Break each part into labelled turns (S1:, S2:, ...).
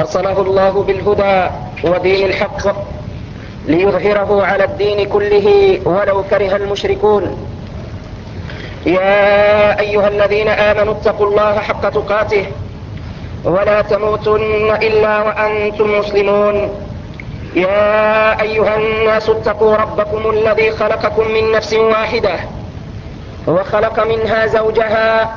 S1: أرسله الله بالهدى ودين الحق ليظهره على الدين كله ولو كره المشركون. يا أيها الذين آمنوا اتقوا الله حق تقاته ولا تموتن إلا وأنتم مسلمون. يا أيها الناس اتقوا ربكم الذي خلقكم من نفس واحدة وخلق منها زوجها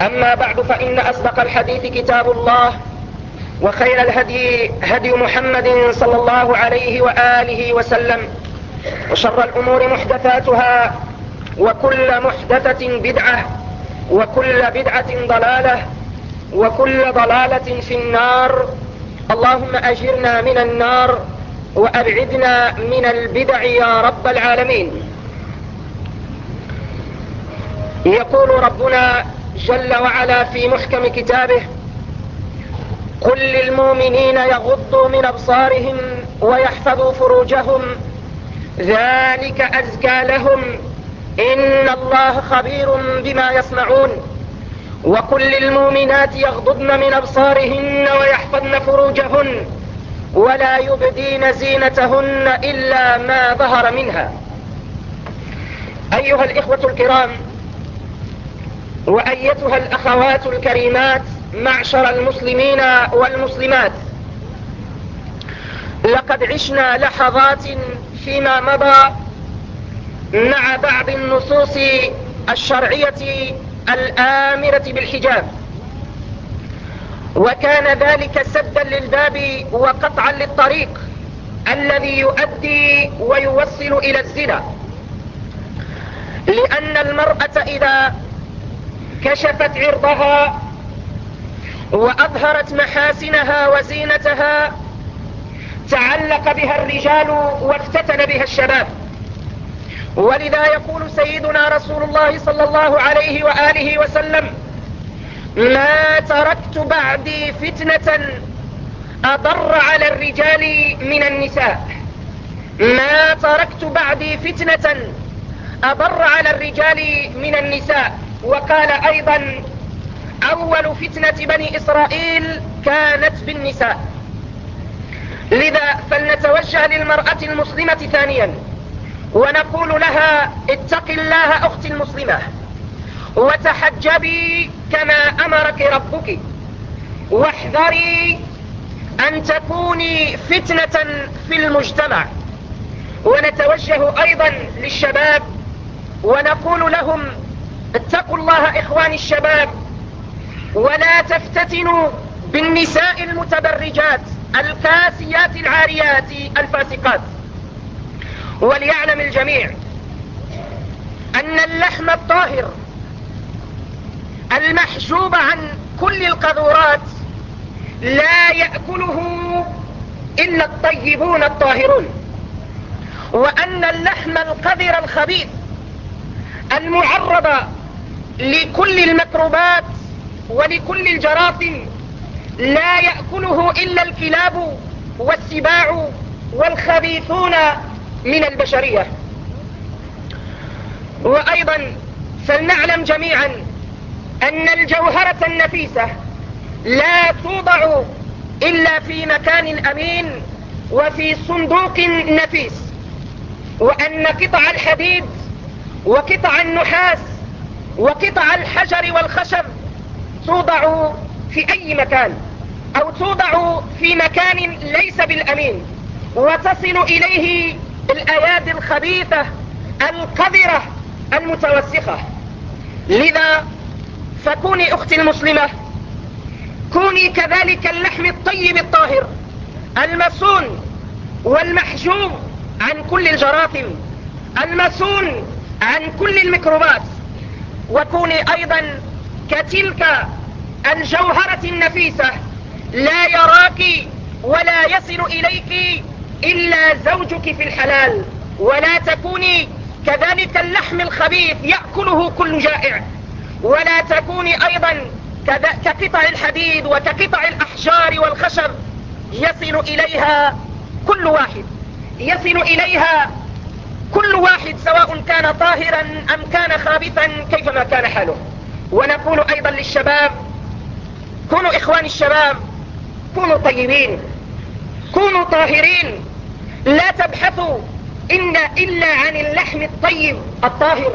S1: أما بعد فإن أصدق الحديث كتاب الله وخير الهدي هدي محمد صلى الله عليه وآله وسلم وشر الأمور محدثاتها وكل محدثة بدعة وكل بدعة ضلالة وكل ضلالة في النار. اللهم أجرنا من النار وأبعدنا من البدع يا رب العالمين. يقول ربنا جل وعلا في محكم كتابه قل للمؤمنين يغضوا من أبصارهم ويحفظوا فروجهم ذلك أزكى لهم إن الله خبير بما يصنعون وقل للمؤمنات يغضضن من أبصارهن ويحفظن فروجهن ولا يبدين زينتهن إلا ما ظهر منها. أيها الإخوة الكرام وأيتها الأخوات الكريمات معشر المسلمين والمسلمات. لقد عشنا لحظات فيما مضى مع بعض النصوص الشرعية الآمرة بالحجاب. وكان ذلك سدا للباب وقطعا للطريق الذي يؤدي ويوصل إلى الزنا. لأن المرأة إذا كشفت عرضها وأظهرت محاسنها وزينتها تعلق بها الرجال وافتتن بها الشباب. ولذا يقول سيدنا رسول الله صلى الله عليه وآله وسلم ما تركت بعدي فتنة أضر على الرجال من النساء. ما تركت بعدي فتنة أضر على الرجال من النساء وقال أيضا أول فتنة بني إسرائيل كانت بالنساء. لذا فلنتوجه للمرأة المسلمة ثانيا ونقول لها اتق الله أختي المسلمة وتحجبي كما أمرك ربك واحذري أن تكوني فتنة في المجتمع. ونتوجه أيضا للشباب ونقول لهم اتقوا الله إخواني الشباب ولا تفتتنوا بالنساء المتبرجات الكاسيات العاريات الفاسقات. وليعلم الجميع أن اللحم الطاهر المحجوب عن كل القذورات لا يأكله إلا الطيبون الطاهرون وأن اللحم القذر الخبيث المعرض لكل المكروبات ولكل الجراثيم لا يأكله إلا الكلاب والسباع والخبيثون من البشرية. وأيضا فلنعلم جميعا أن الجوهرة النفيسة لا توضع إلا في مكان أمين وفي صندوق نفيس وأن قطع الحديد وقطع النحاس وقطع الحجر والخشب. توضع في أي مكان؟ أو توضع في مكان ليس العالمين وتصل إليه الأيادي الخبيثة القذرة المتوسخة. لذا فكوني أختي المسلمة كوني كذلك اللحم الطيب الطاهر المسون والمحجوم عن كل الجراثم المسون عن كل الميكروبات. وكوني أيضا كتلك الجوهرة النفيسة لا يراك ولا يصل إليك إلا زوجك في الحلال ولا تكوني كذلك اللحم الخبيث يأكله كل جائع ولا تكوني أيضا كقطع الحديد وكقطع الأحجار والخشب يصل إليها كل واحد يصل إليها كل واحد سواء كان طاهرا أم كان خابثا كيفما كان حاله. ونقول أيضا للشباب كونوا إخواني الشباب كونوا طيبين كونوا طاهرين. لا تبحثوا إن إلا عن اللحم الطيب الطاهر.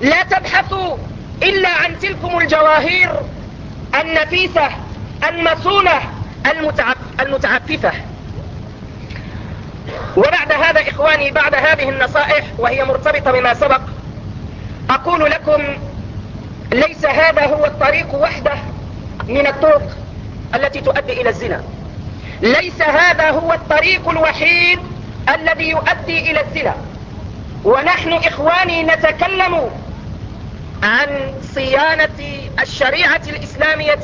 S1: لا تبحثوا إلا عن تلكم الجواهر النفيسة المتعف المتعففة. وبعد هذا إخواني بعد هذه النصائح وهي مرتبطة بما سبق أقول لكم ليس هذا هو الطريق وحده من الطرق التي تؤدي إلى الزنا. ليس هذا هو الطريق الوحيد الذي يؤدي إلى الزنا. ونحن إخواني نتكلم عن صيانة الشريعة الإسلامية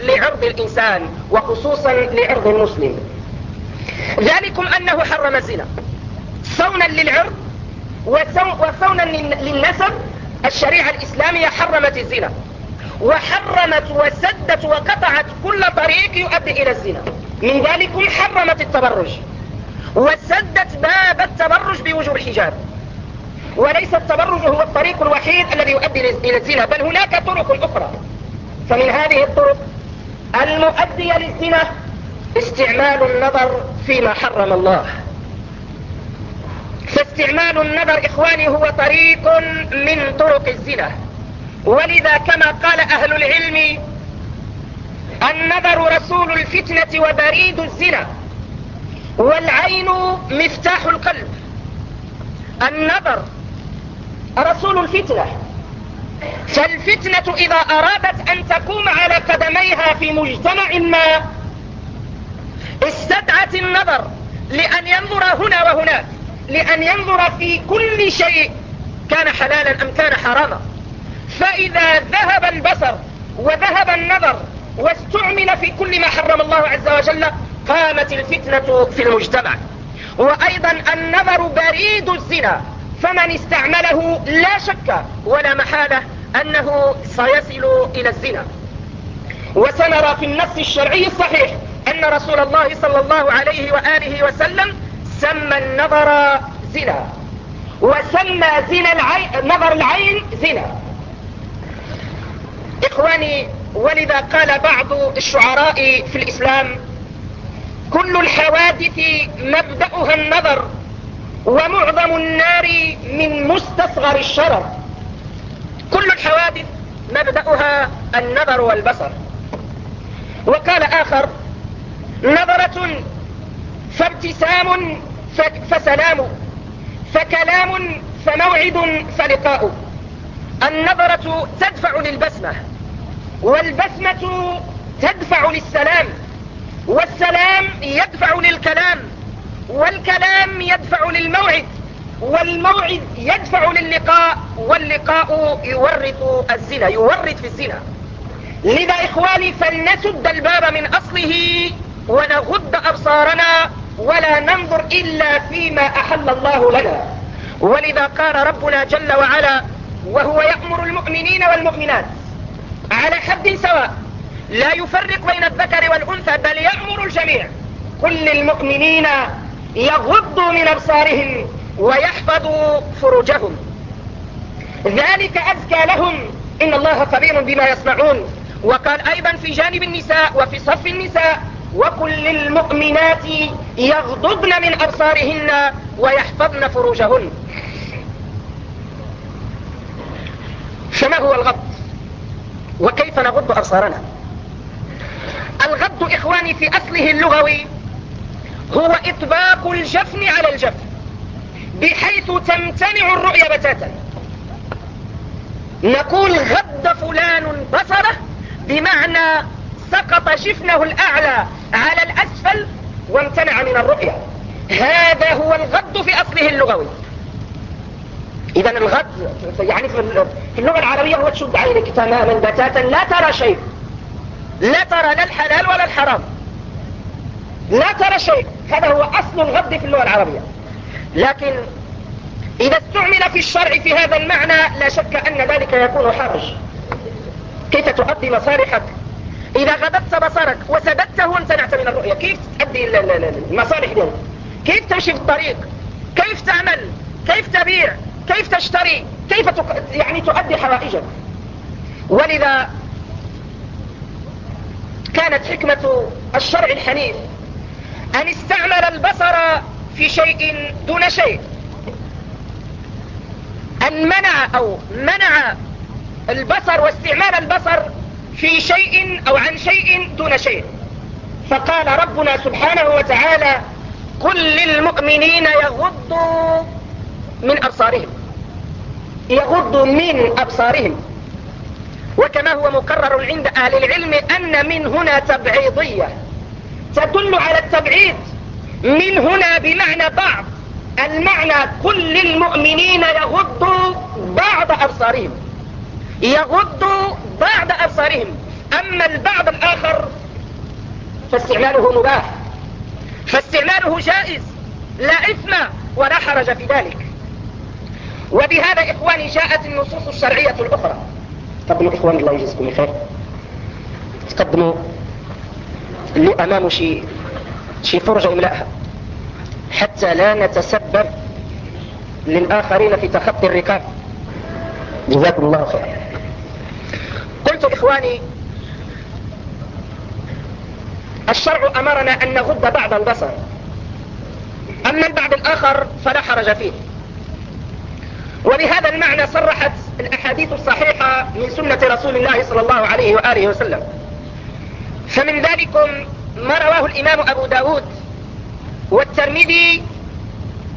S1: لعرض الإنسان وخصوصا لعرض المسلم. ذلكم أنه حرم الزنا. صونا للعرض وصونا للنسب. الشريعة الإسلامية حرمت الزنا. وحرمت وسدت وقطعت كل طريق يؤدي إلى الزنا. من ذلكم حرمت التبرج. وسدت باب التبرج بوجوب الحجاب. وليس التبرج هو الطريق الوحيد الذي يؤدي إلى الزنا بل هناك طرق أخرى. فمن هذه الطرق المؤدية للزنا استعمال النظر فيما حرم الله. فاستعمال النظر إخواني هو طريق من طرق الزنا. ولذا كما قال أهل العلم النظر رسول الفتنة وبريد الزنا والعين مفتاح القلب. النظر رسول الفتنة. فالفتنة إذا أرادت أن تقوم على قدميها في مجتمع ما استدعت النظر لأن ينظر هنا وهناك لأن ينظر في كل شيء كان حلالا أم كان حراما. فإذا ذهب البصر وذهب النظر واستعمل في كل ما حرم الله عز وجل قامت الفتنة في المجتمع. وأيضا النظر بريد الزنا فمن استعمله لا شك ولا محالة أنه سيصل إلى الزنا. وسنرى في النص الشرعي الصحيح أن رسول الله صلى الله عليه وآله وسلم سمى النظر زنا وسمى زنا العين نظر العين زنا. إخواني ولذا قال بعض الشعراء في الإسلام كل الحوادث مبدأها النظر ومعظم النار من مستصغر الشرر. كل الحوادث مبدأها النظر والبصر. وقال آخر نظرة فابتسام فسلام. فكلام فموعد فلقاء. النظرة تدفع للبسمة والبسمة تدفع للسلام والسلام يدفع للكلام والكلام يدفع للموعد والموعد يدفع للقاء واللقاء يورث الزنا يورث في الزنا. لذا إخواني فلنسد الباب من أصله ونغض أبصارنا ولا ننظر إلا فيما أحل الله لنا. ولذا قال ربنا جل وعلا وهو يأمر المؤمنين والمؤمنات على حد سواء لا يفرق بين الذكر والأنثى بل يأمر الجميع. كل المؤمنين يغضوا من أبصارهم ويحفظوا فروجهم. ذلك أزكى لهم. إن الله خبير بما يصنعون. وقال أيضا في جانب النساء وفي صف النساء وكل للمؤمنات يغضضن من أبصارهن ويحفظن فروجهن. فما هو الغض؟ وكيف نغض أبصارنا؟ الغض إخواني في أصله اللغوي هو إطباق الجفن على الجفن بحيث تمتنع الرؤية بتاتا. نقول غض فلان بصره بمعنى سقط جفنه الأعلى على الأسفل وامتنع من الرؤية هذا هو الغض في أصله اللغوي. إذا الغض يعني في اللغة العربية هو تشد عينك تماما بتاتا. لا ترى شيء. لا ترى لا الحلال ولا الحرام. لا ترى شيء. هذا هو أصل الغض في اللغة العربية. لكن إذا استعمل في الشرع في هذا المعنى لا شك أن ذلك يكون حرج. كيف تؤدي مصالحك إذا غضبت بصرك وسددته وامتنعت من الرؤية. كيف تؤدي المصالح دي؟ كيف تمشي في الطريق؟ كيف تعمل؟ كيف تبيع؟ كيف تشتري؟ كيف تق... يعني تؤدي حوائجك؟ ولذا كانت حكمة الشرع الحنيف أن استعمل البصر في شيء دون شيء. أن منع أو منع البصر واستعمال البصر في شيء أو عن شيء دون شيء. فقال ربنا سبحانه وتعالى قل للمؤمنين يغضوا من أبصارهم. يغضوا من أبصارهم. وكما هو مكرر عند أهل العلم أن من هنا تبعيضية. تدل على التبعيد من هنا بمعنى بعض. المعنى كل المؤمنين يغضوا بعض أبصارهم. يغضوا بعض أبصارهم. أما البعض الآخر فاستعماله مباح. فاستعماله جائز. لا إثم ولا حرج في ذلك. وبهذا إخواني جاءت النصوص الشرعية الأخرى. تقدموا إخوان الله يجزكم خير تقدموا اللي أمام شي شي فرجة إملائها حتى لا نتسبب للآخرين في تخطي الركاب. جزاكم الله خير. قلت إخواني الشرع أمرنا أن نغض بعض البصر. أما البعض الآخر فلا حرج فيه. وبهذا المعنى صرحت الأحاديث الصحيحة من سنة رسول الله صلى الله عليه وآله وسلم. فمن ذلكم ما رواه الإمام أبو داود والترمذي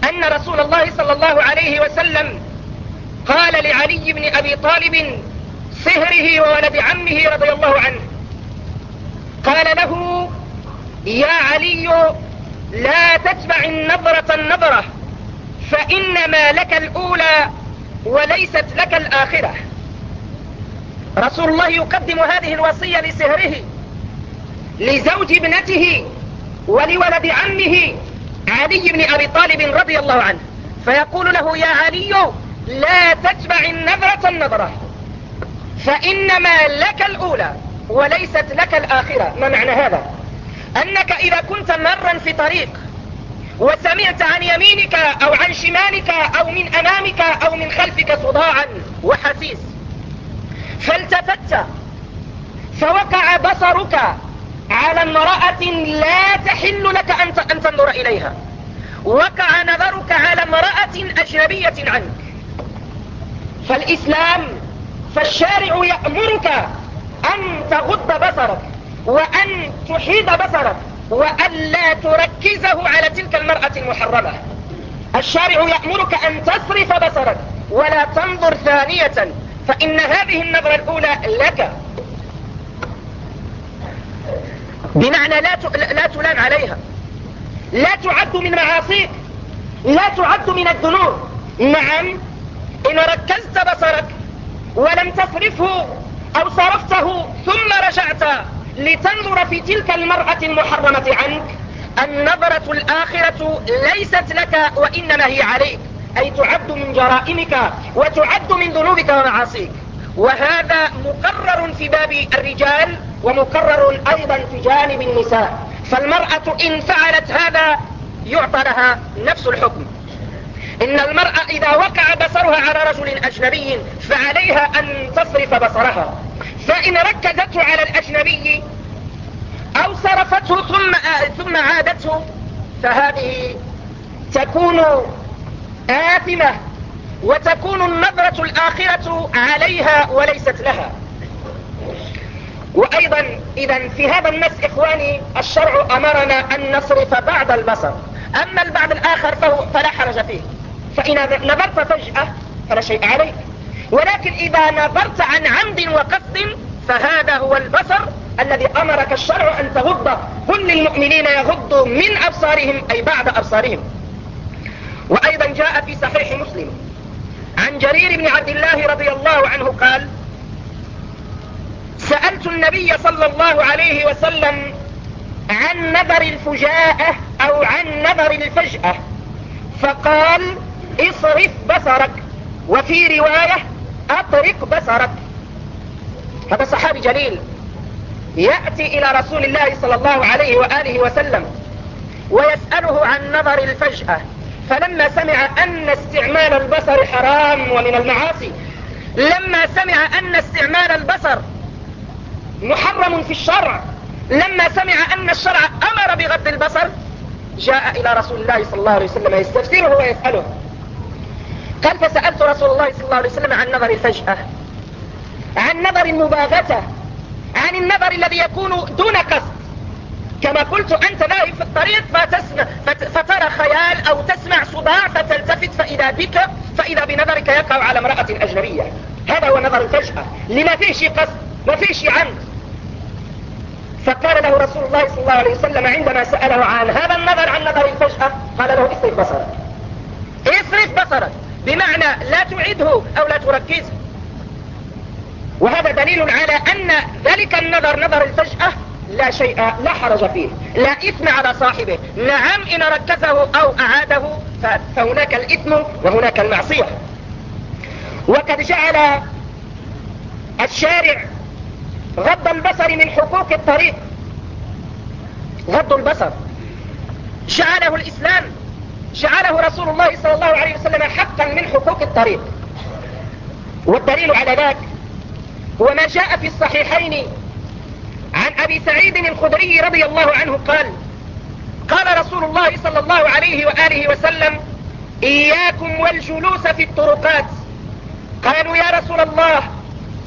S1: أن رسول الله صلى الله عليه وسلم قال لعلي بن أبي طالب صهره وولد عمه رضي الله عنه. قال له يا علي لا تتبع النظرة النظرة فإنما لك الأولى وليست لك الآخرة. رسول الله يقدم هذه الوصية لسهره لزوج ابنته ولولد عمه علي بن أبي طالب رضي الله عنه. فيقول له يا علي لا تتبع النظرة النظرة. فإنما لك الأولى وليست لك الآخرة. ما معنى هذا؟ أنك إذا كنت مرا في طريق وسمعت عن يمينك أو عن شمالك أو من أمامك أو من خلفك صداعا وحسيس فالتفت فوقع بصرك على امرأة لا تحل لك أن تنظر إليها. وقع نظرك على امرأة أجنبية عنك. فالإسلام فالشارع يأمرك أن تغض بصرك وأن تحيد بصرك وأن لا تركزه على تلك المرأة المحرمة. الشارع يأمرك أن تصرف بصرك ولا تنظر ثانية فإن هذه النظرة الأولى لك. بمعنى لا لا تلام عليها. لا تعد من معاصيك لا تعد من الذنوب. نعم إن ركزت بصرك ولم تصرفه أو صرفته ثم رجعت لتنظر في تلك المرأة المحرمة عنك. النظرة الآخرة ليست لك وإنما هي عليك. أي تعد من جرائمك وتعد من ذنوبك ومعاصيك. وهذا مقرر في باب الرجال ومقرر أيضا في جانب النساء. فالمرأة إن فعلت هذا يعطى لها نفس الحكم. إن المرأة إذا وقع بصرها على رجل أجنبي فعليها أن تصرف بصرها. فإن ركزته على الأجنبي أو صرفته ثم, ثم عادته فهذه تكون آثمة وتكون النظرة الآخرة عليها وليست لها. وأيضا اذا في هذا النص إخواني الشرع أمرنا أن نصرف بعض البصر. أما البعض الآخر فهو فلا حرج فيه. فإن نظرت فجأة فلا شيء عليك. ولكن إذا نظرت عن عمد وقصد فهذا هو البصر الذي أمرك الشرع أن تغض كل للمؤمنين يغضوا من أبصارهم أي بعد أبصارهم. وأيضا جاء في صحيح مسلم عن جرير بن عبد الله رضي الله عنه قال سألت النبي صلى الله عليه وسلم عن نظر الفجاءة أو عن نظر الفجأة فقال اصرف بصرك وفي رواية اطرق بصرك. هذا صحابي جليل يأتي إلى رسول الله صلى الله عليه وآله وسلم ويسأله عن نظر الفجأة فلما سمع أن استعمال البصر حرام ومن المعاصي لما سمع أن استعمال البصر محرم في الشرع لما سمع أن الشرع أمر بغض البصر جاء إلى رسول الله صلى الله عليه وسلم يستفسره ويسأله. قال فسألت رسول الله صلى الله عليه وسلم عن نظر الفجأة عن نظر المباغتة عن النظر الذي يكون دون قصد. كما قلت أنت ذاهب في الطريق فتسمع فترى خيال أو تسمع صداع فتلتفت فإذا بك فإذا بنظرك يقع على امرأة أجنبية. هذا هو نظر الفجأة. لما فيه قصد ما فيه عمد. فقال له رسول الله صلى الله عليه وسلم عندما سأله عن هذا النظر عن نظر الفجأة قال له اصرف بصرك. اصرف بصرك. بمعنى لا تعده أو لا تركزه. وهذا دليل على أن ذلك النظر نظر الفجأة لا شيء لا حرج فيه لا إثم على صاحبه. نعم إن ركزه أو أعاده فهناك الإثم وهناك المعصية. وقد جعل الشارع غض البصر من حقوق الطريق. غض البصر. جعله الإسلام جعله رسول الله صلى الله عليه وسلم حقا من حقوق الطريق. والدليل على ذلك هو ما جاء في الصحيحين عن أبي سعيد الخدري رضي الله عنه قال قال رسول الله صلى الله عليه وآله وسلم إياكم والجلوس في الطرقات. قالوا يا رسول الله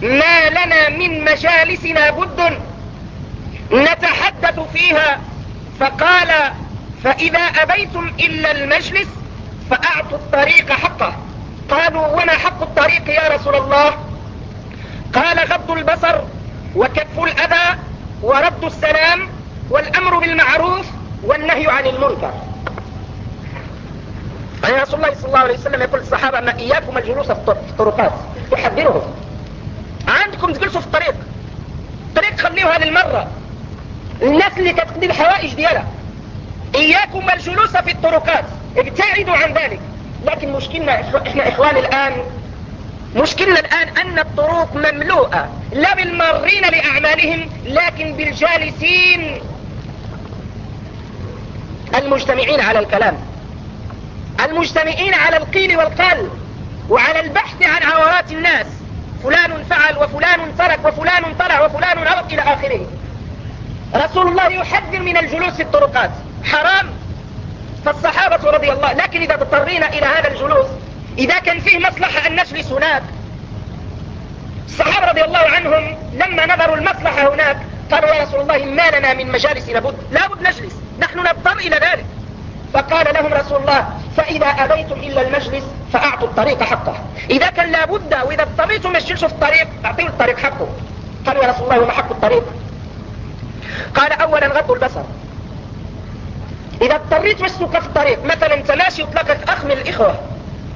S1: ما لنا من مجالسنا بد نتحدث فيها. فقال فإذا أبيتم إلا المجلس فأعطوا الطريق حقه. قالوا وما حق الطريق يا رسول الله؟ قال غض البصر وكف الأذى ورد السلام والأمر بالمعروف والنهي عن المنكر. يعني رسول الله صلى الله عليه وسلم يقول للصحابة ما إياكم الجلوس في الطرقات. يحذرهم. عندكم تجلسوا في الطريق. الطريق خليوها للمرة. الناس اللي كتقضي الحوائج ديالها. إياكم الجلوس في الطرقات. ابتعدوا عن ذلك. لكن مشكلنا إحنا اخواني الآن. مشكلنا الآن أن الطرق مملوءة. لا بالمارين لأعمالهم لكن بالجالسين. المجتمعين على الكلام. المجتمعين على القيل والقال. وعلى البحث عن عورات الناس. فلان فعل وفلان ترك وفلان طلع وفلان هرب إلى آخره. رسول الله يحذر من الجلوس في الطرقات. حرام. فالصحابة رضي الله لكن إذا اضطرينا إلى هذا الجلوس إذا كان فيه مصلحة أن نجلس هناك. الصحابة رضي الله عنهم لما نظروا المصلحة هناك قالوا يا رسول الله ما لنا من مجالس لابد لابد نجلس. نحن نضطر إلى ذلك. فقال لهم رسول الله فإذا أبيتم إلا المجلس فأعطوا الطريق حقه. إذا كان لابد وإذا اضطريتم تجلسوا في الطريق أعطيوا الطريق حقه. قالوا يا رسول الله وما حق الطريق؟ قال أولا غضوا البصر. إذا اضطريت بس في الطريق مثلا تماشي يطلقك أخ من الإخوة.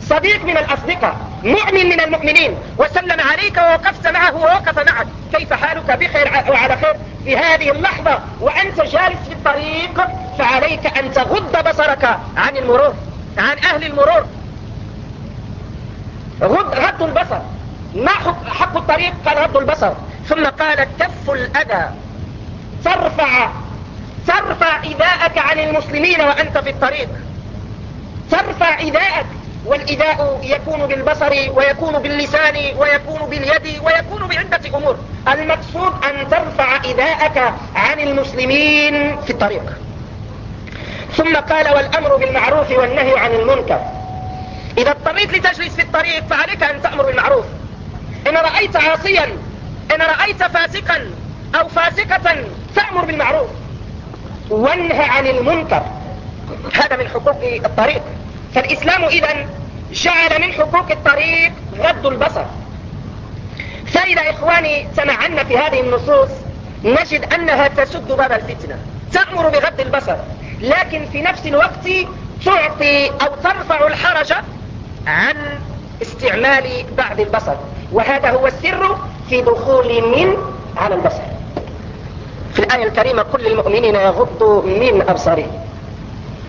S1: صديق من الأصدقاء مؤمن من المؤمنين. وسلم عليك ووقفت معه ووقف معك. كيف حالك؟ بخير وعلى خير. في هذه اللحظة وأنت جالس في الطريق فعليك أن تغض بصرك عن المرور عن أهل المرور. غض, غض البصر. ما حق الطريق قال غض البصر. ثم قال كف الأذى. ترفع ترفع إذاءك عن المسلمين وأنت في الطريق. ترفع إذاءك والإذاء يكون بالبصر ويكون باللسان ويكون باليد ويكون بعدة أمور. المقصود أن ترفع إذاءك عن المسلمين في الطريق. ثم قال والأمر بالمعروف والنهي عن المنكر. إذا اضطريت لتجلس في الطريق فعليك أن تأمر بالمعروف. إن رأيت عاصيا إن رأيت فاسقا أو فاسقة فأمر بالمعروف. وانهى عن المنكر. هذا من حقوق الطريق. فالإسلام اذا جعل من حقوق الطريق غض البصر. فإذا إخواني تمعنا في هذه النصوص نجد أنها تسد باب الفتنة تأمر بغض البصر. لكن في نفس الوقت تعطي أو ترفع الحرج عن استعمال بعض البصر. وهذا هو السر في دخول من على البصر. في الآية الكريمة كل المؤمنين يغضوا من أبصارهم.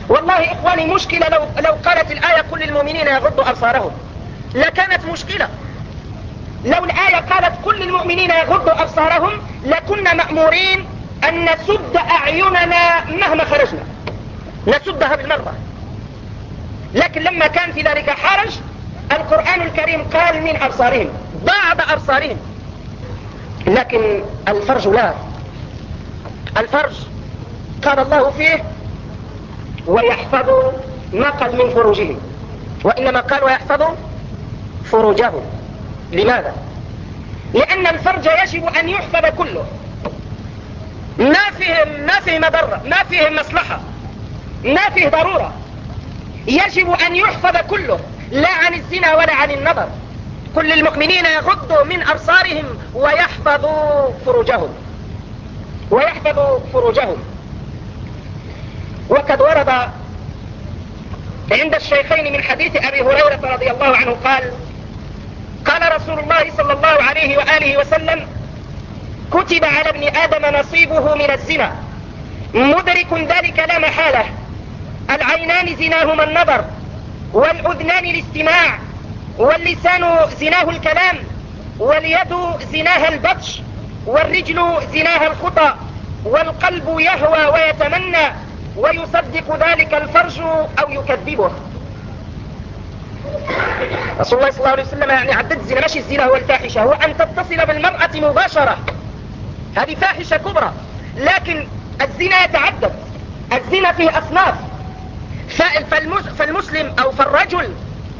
S1: والله إخواني مشكلة لو, لو قالت الآية كل المؤمنين يغضوا أبصارهم. لكانت مشكلة. لو الآية قالت كل المؤمنين يغضوا أبصارهم لكنا مأمورين أن نسد أعيننا مهما خرجنا. نسدها بالمرة لكن لما كان في ذلك حرج القرآن الكريم قال من أبصارهم. بعض أبصارهم. لكن الفرج لا. الفرج قال الله فيه ويحفظوا ما قال من فروجهم وإنما قال ويحفظوا فروجهم لماذا؟ لأن الفرج يجب أن يحفظ كله. ما فيه ما فيه مضرة ما فيه مصلحة ما فيه ضرورة. يجب أن يحفظ كله لا عن الزنا ولا عن النظر. كل المؤمنين يغضوا من أبصارهم ويحفظوا فروجهم. ويحفظوا فروجهم. وقد ورد عند الشيخين من حديث أبي هريرة رضي الله عنه قال قال رسول الله صلى الله عليه وآله وسلم كتب على ابن آدم نصيبه من الزنا. مدرك ذلك لا محالة. العينان زناهما النظر والأذنان الاستماع واللسان زناه الكلام واليد زناها البطش. والرجل زناها الخطى والقلب يهوى ويتمنى ويصدق ذلك الفرج أو يكذبه. رسول الله صلى الله عليه وسلم يعني عدد الزنا ماشي الزنا هو الفاحشة. هو أن تتصل بالمرأة مباشرة. هذه فاحشة كبرى. لكن الزنا يتعدد. الزنا فيه أصناف. فالمسلم أو فالرجل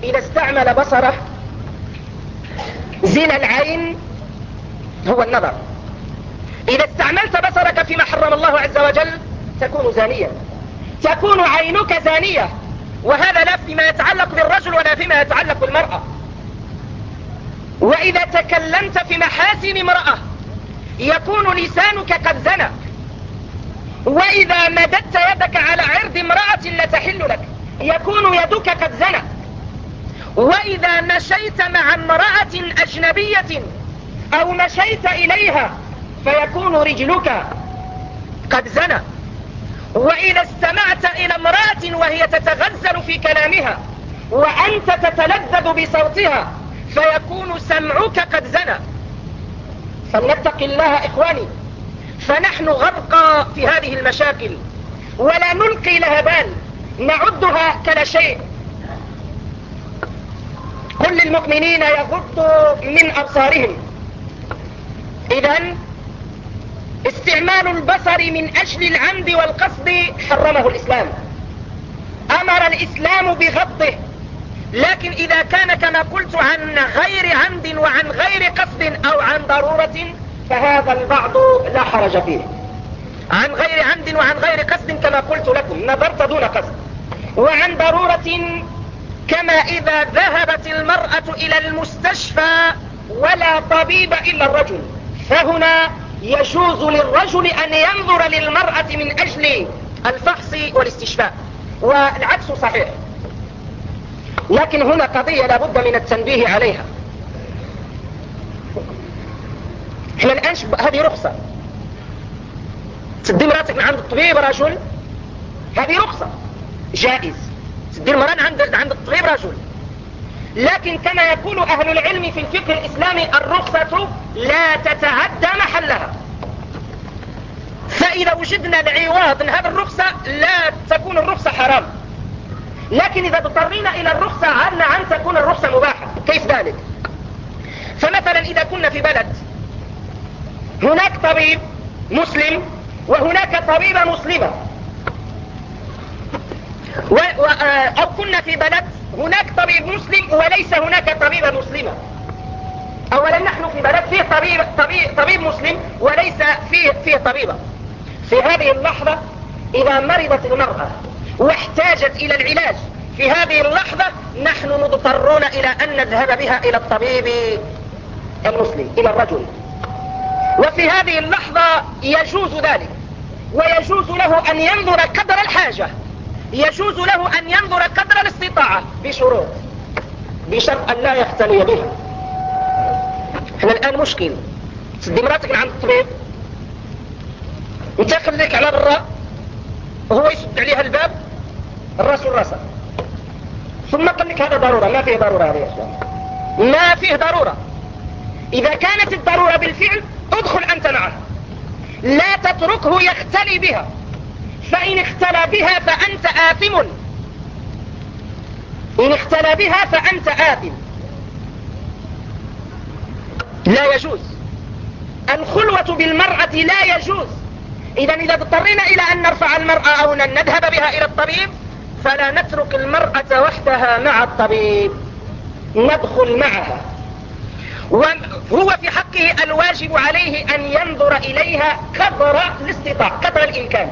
S1: إذا استعمل بصره زنا العين هو النظر. إذا استعملت بصرك فيما حرم الله عز وجل تكون زانيا تكون عينك زانية. وهذا لا فيما يتعلق بالرجل ولا فيما يتعلق بالمرأة. وإذا تكلمت في محاسن امرأة يكون لسانك قد زنى. وإذا مددت يدك على عرض امرأة لا تحل لك يكون يدك قد زنى. وإذا مشيت مع امرأة أجنبية أو مشيت إليها فيكون رجلك قد زنى. وإذا استمعت إلى امرأة وهي تتغزل في كلامها وأنت تتلذذ بصوتها فيكون سمعك قد زنى. فلنتق الله إخواني فنحن غرقى في هذه المشاكل ولا نلقي لها بال نعدها كلا شيء. كل المؤمنين يغضوا من أبصارهم. إذا استعمال البصر من أجل العمد والقصد حرمه الإسلام. أمر الإسلام بغضه لكن إذا كان كما قلت عن غير عمد وعن غير قصد أو عن ضرورة فهذا البعض لا حرج فيه. عن غير عمد وعن غير قصد كما قلت لكم نظرت دون قصد. وعن ضرورة كما إذا ذهبت المرأة إلى المستشفى ولا طبيب إلا الرجل. فهنا يجوز للرجل أن ينظر للمرأة من أجل الفحص والاستشفاء والعكس صحيح. لكن هنا قضية لابد من التنبيه عليها. إحنا الآن هذه رخصة. تدي مرأتك من عند الطبيب رجل؟ هذه رخصة. جائز. تدي المرأة عند عند الطبيب رجل. لكن كما يقول أهل العلم في الفقه الإسلامي الرخصة لا تتعدى محلها. فإذا وجدنا العوض من هذه الرخصة لا تكون الرخصة حرام. لكن إذا اضطرينا إلى الرخصة عنا عن تكون الرخصة مباحة. كيف ذلك؟ فمثلا إذا كنا في بلد هناك طبيب مسلم وهناك طبيبة مسلمة. و... و... أو كنا في بلد هناك طبيب مسلم وليس هناك طبيبة مسلمة. اولا نحن في بلد فيه طبيب, طبيب, طبيب مسلم وليس فيه, فيه طبيبة. في هذه اللحظة إذا مرضت المرأة واحتاجت إلى العلاج في هذه اللحظة نحن مضطرون إلى أن نذهب بها إلى الطبيب المسلم إلى الرجل. وفي هذه اللحظة يجوز ذلك ويجوز له أن ينظر قدر الحاجة. يجوز له أن ينظر قدر الاستطاعة. بشروط. بشرط أن لا يختلي بها. إحنا الآن مشكل. تدي مراتك عند الطبيب انت خليك على برا. وهو يسد عليها الباب. الرأس والراسة ثم قال لك هذا ضرورة. ما فيه ضرورة هذه يا ما فيه ضرورة. إذا كانت الضرورة بالفعل ادخل أنت معه. لا تتركه يختلي بها. فإن اختلى بها فأنت آثم. إن اختلى بها فأنت آثم. لا يجوز. الخلوة بالمرأة لا يجوز. إذا إذا اضطرينا إلى أن نرفع المرأة أو أن نذهب بها إلى الطبيب فلا نترك المرأة وحدها مع الطبيب. ندخل معها. وهو في حقه الواجب عليه أن ينظر إليها قدر الاستطاع قدر الإمكان.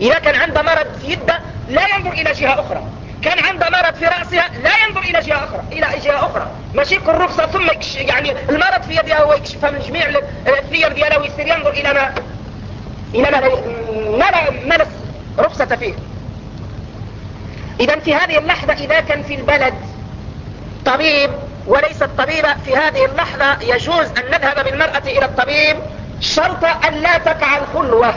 S1: إذا كان عنده مرض في يده لا ينظر إلى جهة أخرى. كان عنده مرض في رأسها لا ينظر إلى جهة أخرى إلى جهة أخرى. ماشي يكون رخصة ثم يعني المرض في يدها هو يكشفها من جميع الثير ديالها ويصير ينظر إلى ما إلى ما ما, ما رخصة فيه. اذا في هذه اللحظة إذا كان في البلد طبيب وليس الطبيب في هذه اللحظة يجوز أن نذهب بالمرأة إلى الطبيب شرط أن لا تقع الخلوة.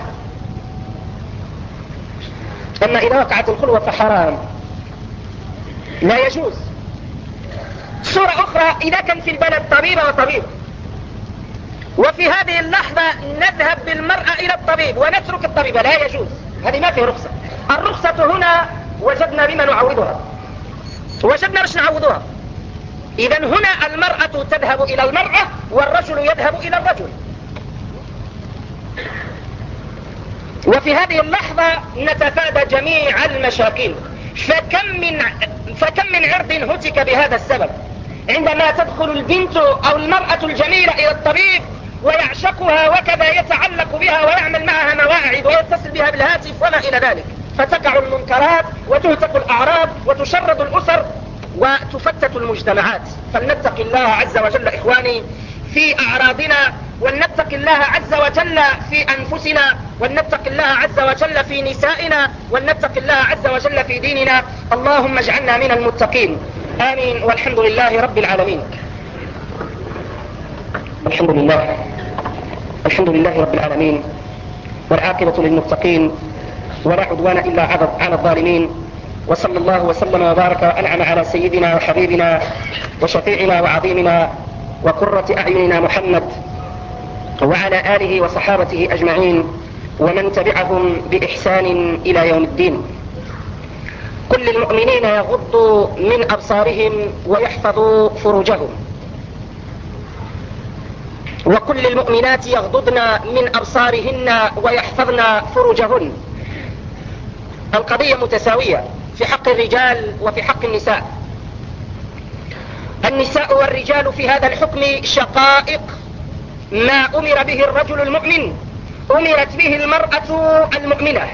S1: أما إذا وقعت الخلوة فحرام. لا يجوز. صورة أخرى إذا كان في البلد طبيب وطبيب وفي هذه اللحظة نذهب بالمرأة إلى الطبيب ونترك الطبيب. لا يجوز. هذه ما فيه رخصة. الرخصة هنا وجدنا بما نعوضها. وجدنا باش نعوضها. اذا هنا المرأة تذهب إلى المرأة والرجل يذهب إلى الرجل. وفي هذه اللحظة نتفادى جميع المشاكل. فكم من, فكم من عرض هتك بهذا السبب. عندما تدخل البنت أو المرأة الجميلة إلى الطبيب ويعشقها وكذا يتعلق بها ويعمل معها مواعظ ويتصل بها بالهاتف وما إلى ذلك. فتقع المنكرات وتهتك الأعراض وتشرد الأسر وتفتت المجتمعات. فلنتق الله عز وجل إخواني في اعراضنا ولنتق الله عز وجل في أنفسنا ولنتق الله عز وجل في نسائنا ولنتق الله عز وجل في ديننا. اللهم اجعلنا من المتقين. آمين. والحمد لله رب العالمين. الحمد لله. الحمد لله رب العالمين. والعاقبة للمتقين. ولا عدوان إلا على الظالمين. وصلى الله وسلم وبارك وأنعم على سيدنا وحبيبنا وشفيعنا وعظيمنا وقرة أعيننا محمد وعلى آله وصحابته أجمعين ومن تبعهم بإحسان إلى يوم الدين. كل المؤمنين يغضوا من أبصارهم ويحفظوا فروجهم. وكل المؤمنات يغضضن من أبصارهن ويحفظن فروجهن. القضية متساوية في حق الرجال وفي حق النساء. النساء والرجال في هذا الحكم شقائق ما أمر به الرجل المؤمن أمرت به المرأة المؤمنة.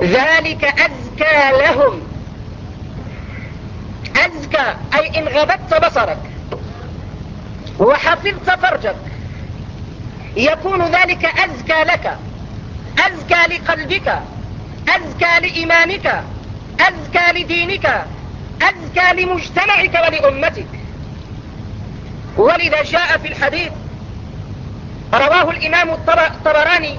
S1: ذلك أزكى لهم. أزكى أي إن غضبت بصرك وحفظت فرجك يكون ذلك أزكى لك. أزكى لقلبك أزكى لإيمانك أزكى لدينك أزكى لمجتمعك ولأمتك. ولذا جاء في الحديث رواه الإمام الطبراني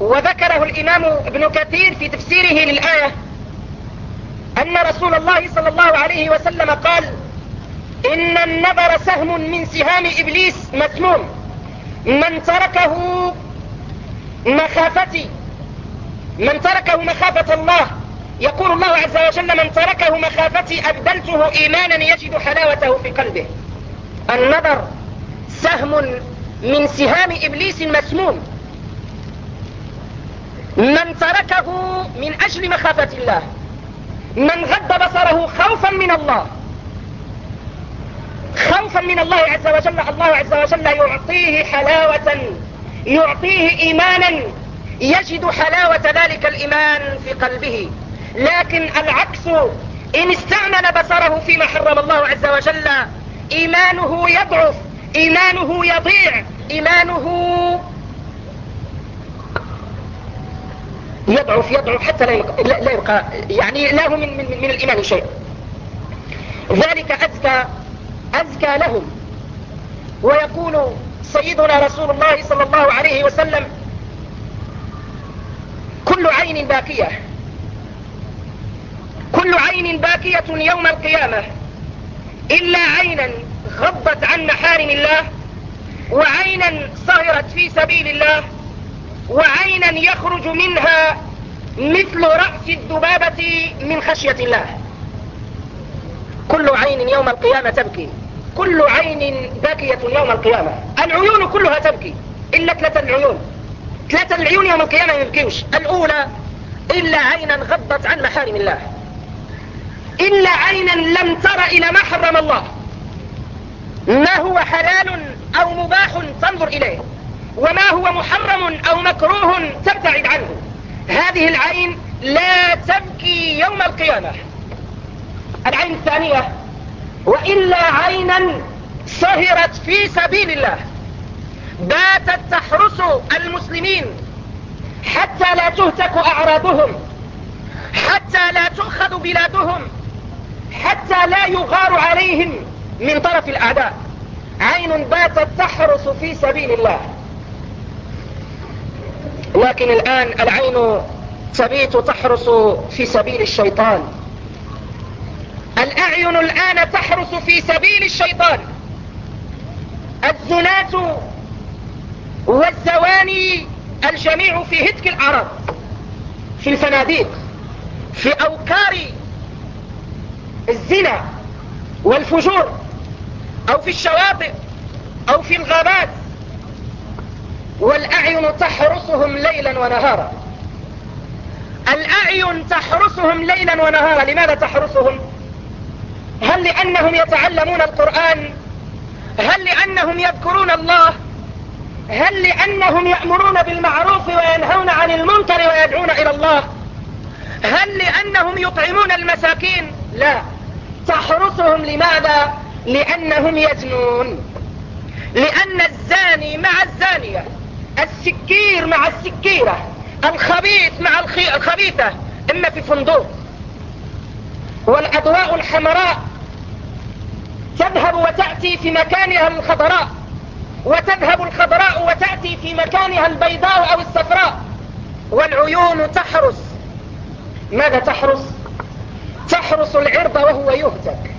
S1: وذكره الإمام ابن كثير في تفسيره للآية أن رسول الله صلى الله عليه وسلم قال إن النظر سهم من سهام إبليس مسموم من تركه مخافتي من تركه مخافة الله. يقول الله عز وجل من تركه مخافتي أبدلته إيمانا يجد حلاوته في قلبه. النظر سهم من سهام إبليس مسموم من تركه من أجل مخافة الله. من غض بصره خوفا من الله. خوفا من الله عز وجل. الله عز وجل يعطيه حلاوة يعطيه ايمانا. يجد حلاوة ذلك الإيمان في قلبه. لكن العكس إن استعمل بصره فيما حرم الله عز وجل إيمانه يضعف. إيمانه يضيع. إيمانه يضعف يضعف حتى لا يبقى, لا يبقى يعني لا هو من, من, من الإيمان شيء. ذلك ازكى أزكى لهم. ويقول سيدنا رسول الله صلى الله عليه وسلم كل عين باكية. كل عين باكية يوم القيامة. إلا عينا غضت عن محارم الله وعينا صهرت في سبيل الله وعينا يخرج منها مثل رأس الذبابة من خشية الله. كل عين يوم القيامة تبكي. كل عين باكية يوم القيامة. العيون كلها تبكي. إلا ثلاثة العيون. ثلاثة العيون يوم القيامة يبكيوش. الأولى إلا عينا غضت عن محارم الله. إلا عينا لم تر إلى ما حرم الله. ما هو حلال أو مباح تنظر إليه؟ وما هو محرم أو مكروه تبتعد عنه؟ هذه العين لا تبكي يوم القيامة. العين الثانية وإلا عينا سهرت في سبيل الله. باتت تحرس المسلمين حتى لا تهتك أعراضهم حتى لا تؤخذ بلادهم حتى لا يغار عليهم. من طرف الأعداء. عين باتت تحرس في سبيل الله. لكن الآن العين تبيت تحرس في سبيل الشيطان. الأعين الآن تحرس في سبيل الشيطان. الزناة والزواني الجميع في هتك الأعراض في الفناديق في أوكار الزنا والفجور. أو في الشواطئ أو في الغابات. والأعين تحرسهم ليلا ونهارا. الأعين تحرسهم ليلا ونهارا. لماذا تحرسهم؟ هل لأنهم يتعلمون القرآن؟ هل لأنهم يذكرون الله؟ هل لأنهم يأمرون بالمعروف وينهون عن المنكر ويدعون إلى الله؟ هل لأنهم يطعمون المساكين؟ لا. تحرسهم لماذا؟ لأنهم يزنون. لأن الزاني مع الزانية السكير مع السكيرة الخبيث مع الخبيثة إما في فندق. والأضواء الحمراء تذهب وتأتي في مكانها الخضراء وتذهب الخضراء وتأتي في مكانها البيضاء أو الصفراء. والعيون تحرس. ماذا تحرس؟ تحرس العرض وهو يهتك.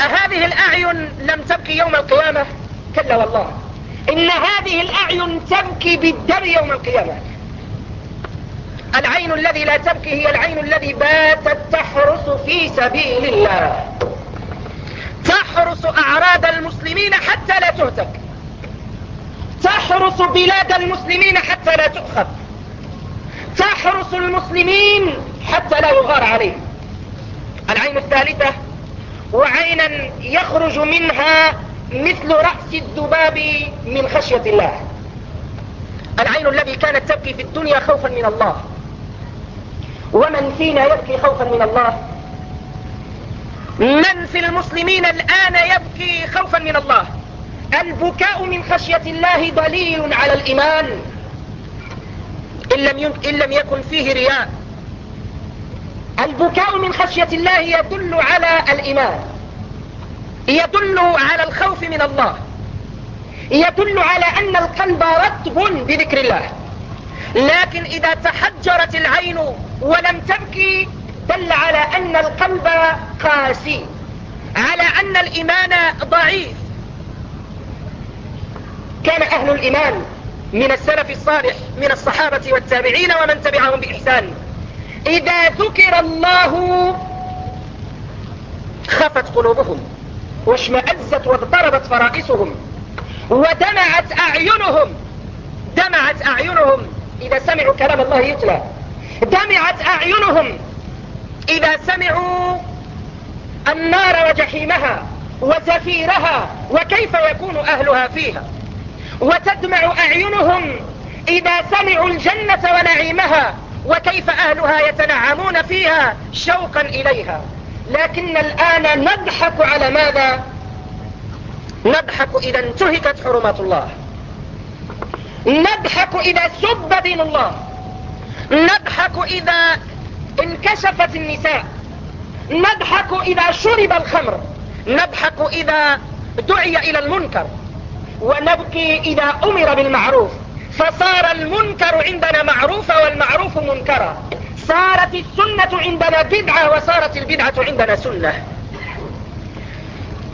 S1: أهذه الأعين لم تبكي يوم القيامة؟ كلا والله. إن هذه الأعين تبكي بالدم يوم القيامة. العين الذي لا تبكي هي العين الذي باتت تحرس في سبيل الله. تحرس أعراض المسلمين حتى لا تهتك. تحرس بلاد المسلمين حتى لا تؤخذ. تحرس المسلمين حتى لا يغار عليهم. العين الثالثة وعينا يخرج منها مثل رأس الذباب من خشية الله. العين الذي كانت تبكي في الدنيا خوفا من الله. ومن فينا يبكي خوفا من الله؟ من في المسلمين الآن يبكي خوفا من الله؟ البكاء من خشية الله دليل على الإيمان. إن لم, إن لم يكن فيه رياء. البكاء من خشية الله يدل على الإيمان. يدل على الخوف من الله. يدل على أن القلب رطب بذكر الله. لكن إذا تحجرت العين ولم تبكي دل على أن القلب قاسي. على أن الإيمان ضعيف. كان أهل الإيمان من السلف الصالح من الصحابة والتابعين ومن تبعهم بإحسان. إذا ذكر الله خفت قلوبهم واشمأزت واضطربت فرائسهم ودمعت أعينهم. دمعت أعينهم. إذا سمعوا كلام الله يتلى. دمعت أعينهم. إذا سمعوا النار وجحيمها وزفيرها وكيف يكون أهلها فيها. وتدمع أعينهم. إذا سمعوا الجنة ونعيمها وكيف أهلها يتنعمون فيها شوقا إليها. لكن الآن نضحك على ماذا؟ نضحك إذا انتهكت حرمات الله. نضحك إذا سب دين الله. نضحك إذا انكشفت النساء. نضحك إذا شرب الخمر. نضحك إذا دعي إلى المنكر. ونبكي إذا أمر بالمعروف. فصار المنكر عندنا معروفا والمعروف منكرا. صارت السنة عندنا بدعة وصارت البدعة عندنا سنة.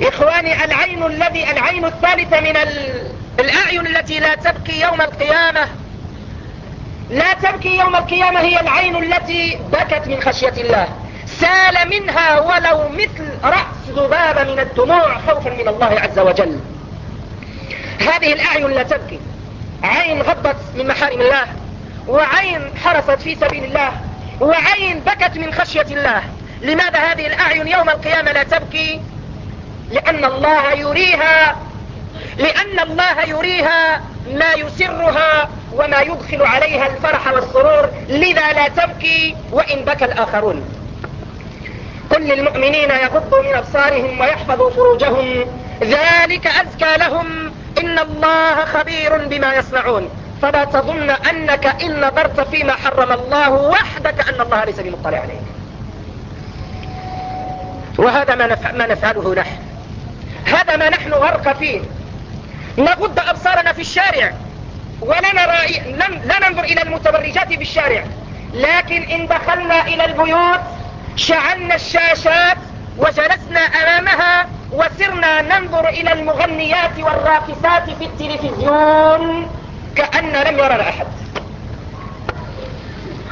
S1: إخواني العين الذي العين الثالثة من الأعين التي لا تبكي يوم القيامة. لا تبكي يوم القيامة هي العين التي بكت من خشية الله. سال منها ولو مثل رأس ذبابة من الدموع خوفا من الله عز وجل. هذه الأعين لا تبكي. عين غضت من محارم الله وعين حرصت في سبيل الله وعين بكت من خشية الله. لماذا هذه الأعين يوم القيامة لا تبكي؟ لأن الله يريها لأن الله يريها ما يسرها وما يدخل عليها الفرح والسرور. لذا لا تبكي وإن بكى الآخرون. قل للمؤمنين يغضوا من أبصارهم ويحفظوا فروجهم. ذلك أزكى لهم. إن الله خبير بما يصنعون. فلا تظن أنك إن نظرت فيما حرم الله وحدك أن الله ليس بمطلع عليك وهذا ما, ما نفعله نحن. هذا ما نحن غرق فيه. نغض أبصارنا في الشارع. ولا نرى لا ننظر إلى المتبرجات في الشارع. لكن إن دخلنا إلى البيوت شعلنا الشاشات وجلسنا أمامها وسرنا ننظر إلى المغنيات والراقصات في التلفزيون كأن لم يرنا أحد.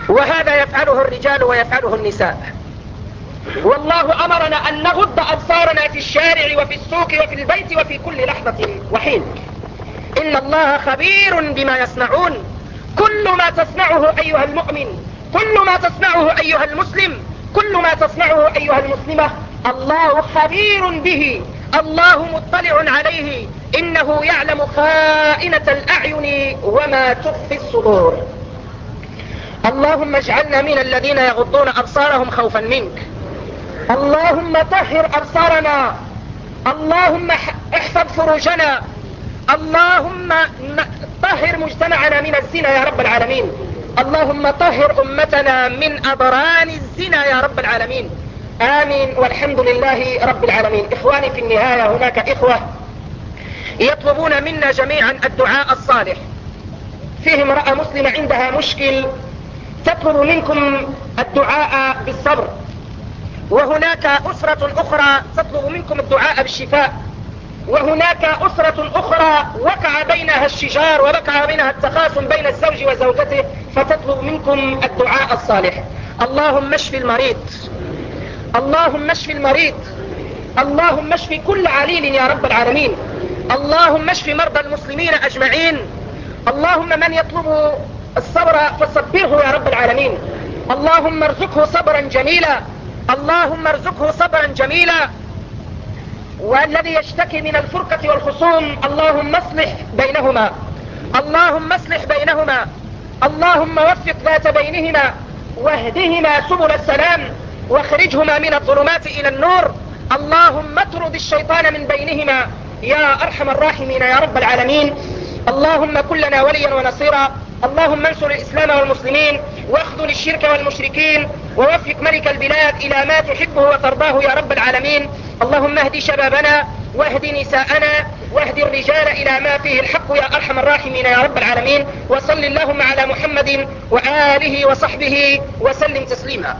S1: وهذا يفعله الرجال ويفعله النساء. والله أمرنا أن نغض أبصارنا في الشارع وفي السوق وفي البيت وفي كل لحظة وحين. إن الله خبير بما يصنعون. كل ما تصنعه أيها المؤمن كل ما تصنعه أيها المسلم كل ما تصنعه أيها المسلمة الله خبير به. الله مطلع عليه إنه يعلم خائنة الأعين وما تخفي الصدور. اللهم اجعلنا من الذين يغضون أبصارهم خوفا منك. اللهم طهر أبصارنا. اللهم احفظ فروجنا. اللهم طهر مجتمعنا من الزنا يا رب العالمين. اللهم طهر أمتنا من أضران الزنا يا رب العالمين. آمين. والحمد لله رب العالمين. إخواني في النهاية هناك إخوة يطلبون منا جميعا الدعاء الصالح. فيه امرأة مسلمة عندها مشكل تطلب منكم الدعاء بالصبر. وهناك أسرة أخرى تطلب منكم الدعاء بالشفاء. وهناك أسرة أخرى وقع بينها الشجار ووقع بينها التخاصم بين الزوج وزوجته فتطلب منكم الدعاء الصالح. اللهم اشف المريض. اللهم اشف المريض. اللهم اشف كل عليل يا رب العالمين. اللهم اشف مرضى المسلمين أجمعين. اللهم من يطلب الصبر فصبره يا رب العالمين. اللهم ارزقه صبرا جميلا. اللهم ارزقه صبرا جميلا. والذي يشتكي من الفرقة والخصوم اللهم اصلح بينهما. اللهم اصلح بينهما. اللهم وفق ذات بينهما. واهدهما سبل السلام. واخرجهما من الظلمات إلى النور. اللهم اطرد الشيطان من بينهما. يا أرحم الراحمين يا رب العالمين. اللهم كلنا وليا ونصيرا. اللهم انصر الإسلام والمسلمين واخذل الشرك والمشركين ووفق ملك البلاد إلى ما تحبه وترضاه يا رب العالمين. اللهم اهدي شبابنا واهد نساءنا واهد الرجال إلى ما فيه الحق يا أرحم الراحمين يا رب العالمين. وصل اللهم على محمد وآله وصحبه وسلم تسليما.